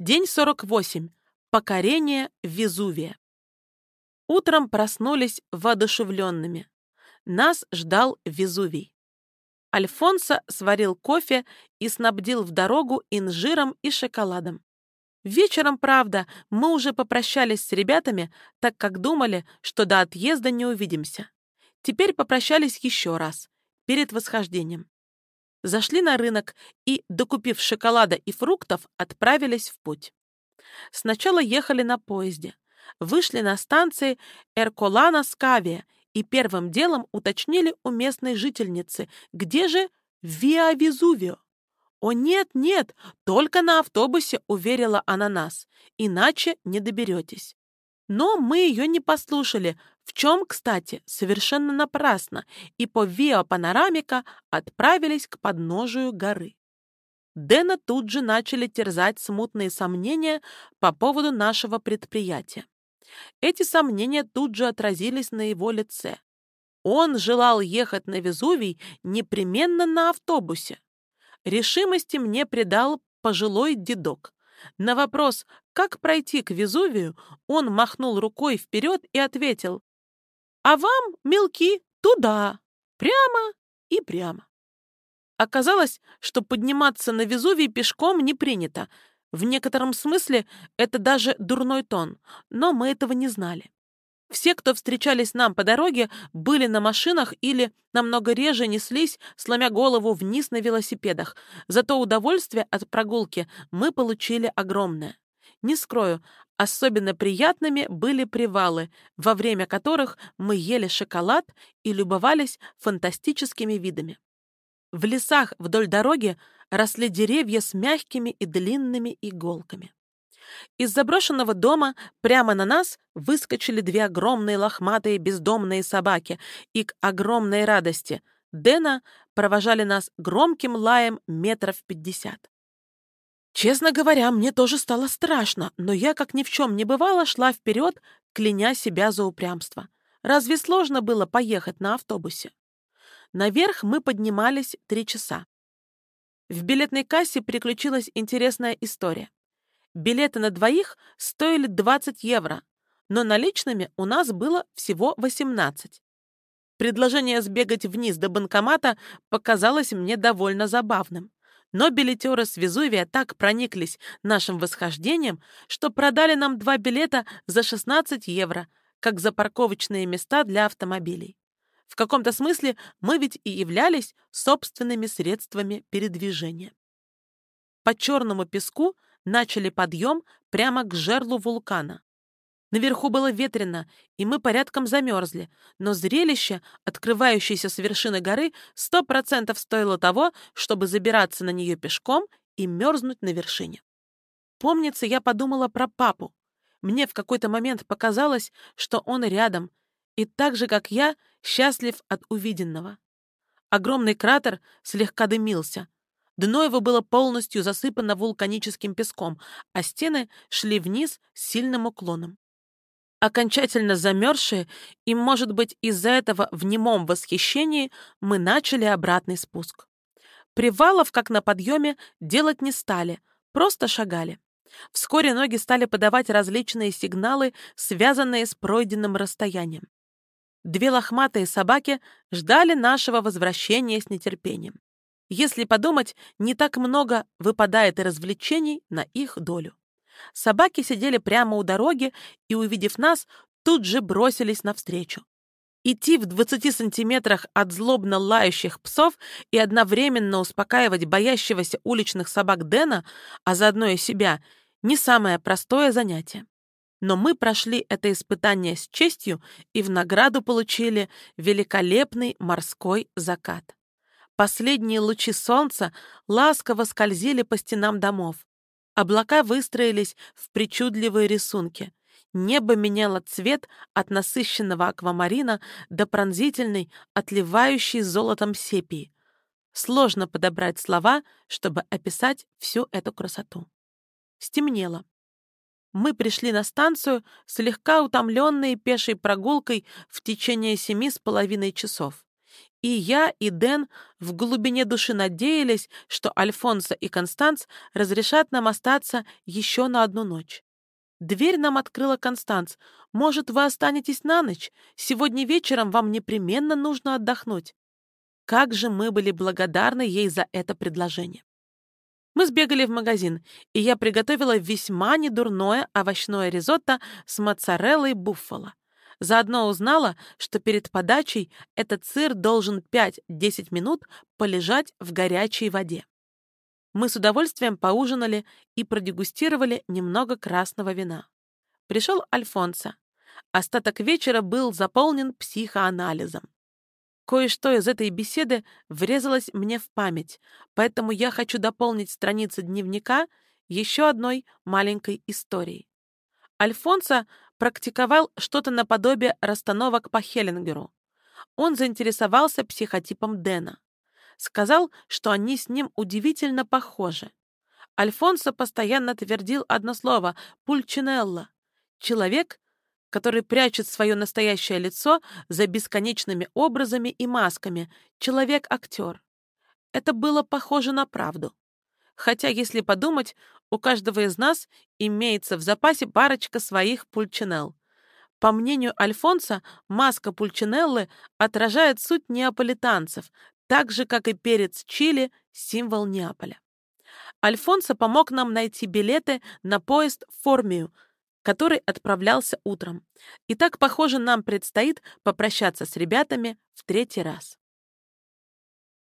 День 48. Покорение Везувия. Утром проснулись воодушевленными. Нас ждал Везувий. Альфонсо сварил кофе и снабдил в дорогу инжиром и шоколадом. Вечером, правда, мы уже попрощались с ребятами, так как думали, что до отъезда не увидимся. Теперь попрощались еще раз, перед восхождением. Зашли на рынок и, докупив шоколада и фруктов, отправились в путь. Сначала ехали на поезде, вышли на станции Эрколана-Скавия и первым делом уточнили у местной жительницы, где же Виа Везувио. «О, нет, нет, только на автобусе», — уверила она нас, «иначе не доберетесь». Но мы ее не послушали, в чем, кстати, совершенно напрасно, и по Виа Панорамика отправились к подножию горы. Дэна тут же начали терзать смутные сомнения по поводу нашего предприятия. Эти сомнения тут же отразились на его лице. Он желал ехать на Везувий непременно на автобусе. Решимости мне придал пожилой дедок. На вопрос, как пройти к Везувию, он махнул рукой вперед и ответил, «А вам, мелки, туда, прямо и прямо». Оказалось, что подниматься на Везувий пешком не принято. В некотором смысле это даже дурной тон, но мы этого не знали. Все, кто встречались нам по дороге, были на машинах или намного реже неслись, сломя голову вниз на велосипедах. Зато удовольствие от прогулки мы получили огромное. Не скрою, особенно приятными были привалы, во время которых мы ели шоколад и любовались фантастическими видами. В лесах вдоль дороги росли деревья с мягкими и длинными иголками. Из заброшенного дома прямо на нас выскочили две огромные лохматые бездомные собаки, и к огромной радости Дэна провожали нас громким лаем метров пятьдесят. Честно говоря, мне тоже стало страшно, но я, как ни в чем не бывало, шла вперед, кляня себя за упрямство. Разве сложно было поехать на автобусе? Наверх мы поднимались три часа. В билетной кассе приключилась интересная история. Билеты на двоих стоили 20 евро, но наличными у нас было всего 18. Предложение сбегать вниз до банкомата показалось мне довольно забавным. Но билетеры с Везувия так прониклись нашим восхождением, что продали нам два билета за 16 евро, как за парковочные места для автомобилей. В каком-то смысле мы ведь и являлись собственными средствами передвижения. По черному песку начали подъем прямо к жерлу вулкана. Наверху было ветрено, и мы порядком замерзли, но зрелище, открывающееся с вершины горы, сто процентов стоило того, чтобы забираться на нее пешком и мерзнуть на вершине. Помнится, я подумала про папу. Мне в какой-то момент показалось, что он рядом, и так же, как я, счастлив от увиденного. Огромный кратер слегка дымился. Дно его было полностью засыпано вулканическим песком, а стены шли вниз с сильным уклоном. Окончательно замерзшие, и, может быть, из-за этого в немом восхищении мы начали обратный спуск. Привалов, как на подъеме, делать не стали, просто шагали. Вскоре ноги стали подавать различные сигналы, связанные с пройденным расстоянием. Две лохматые собаки ждали нашего возвращения с нетерпением. Если подумать, не так много выпадает и развлечений на их долю. Собаки сидели прямо у дороги и, увидев нас, тут же бросились навстречу. Идти в 20 сантиметрах от злобно лающих псов и одновременно успокаивать боящегося уличных собак Дэна, а заодно и себя, не самое простое занятие. Но мы прошли это испытание с честью и в награду получили великолепный морской закат. Последние лучи солнца ласково скользили по стенам домов. Облака выстроились в причудливые рисунки. Небо меняло цвет от насыщенного аквамарина до пронзительной, отливающей золотом сепии. Сложно подобрать слова, чтобы описать всю эту красоту. Стемнело мы пришли на станцию, слегка утомленные пешей прогулкой в течение семи с половиной часов. И я, и Дэн в глубине души надеялись, что Альфонсо и Констанц разрешат нам остаться еще на одну ночь. Дверь нам открыла Констанц. «Может, вы останетесь на ночь? Сегодня вечером вам непременно нужно отдохнуть». Как же мы были благодарны ей за это предложение. Мы сбегали в магазин, и я приготовила весьма недурное овощное ризотто с моцареллой буффало. Заодно узнала, что перед подачей этот сыр должен 5-10 минут полежать в горячей воде. Мы с удовольствием поужинали и продегустировали немного красного вина. Пришел Альфонсо. Остаток вечера был заполнен психоанализом. Кое-что из этой беседы врезалось мне в память, поэтому я хочу дополнить страницы дневника еще одной маленькой историей. Альфонсо практиковал что-то наподобие расстановок по Хеллингеру. Он заинтересовался психотипом Дэна. Сказал, что они с ним удивительно похожи. Альфонсо постоянно твердил одно слово «пульчинелло» — человек, который прячет свое настоящее лицо за бесконечными образами и масками, человек-актер. Это было похоже на правду. Хотя, если подумать, у каждого из нас имеется в запасе парочка своих пульчинелл. По мнению Альфонса, маска пульчинеллы отражает суть неаполитанцев, так же, как и перец чили – символ Неаполя. Альфонсо помог нам найти билеты на поезд в Формию, который отправлялся утром. И так, похоже, нам предстоит попрощаться с ребятами в третий раз.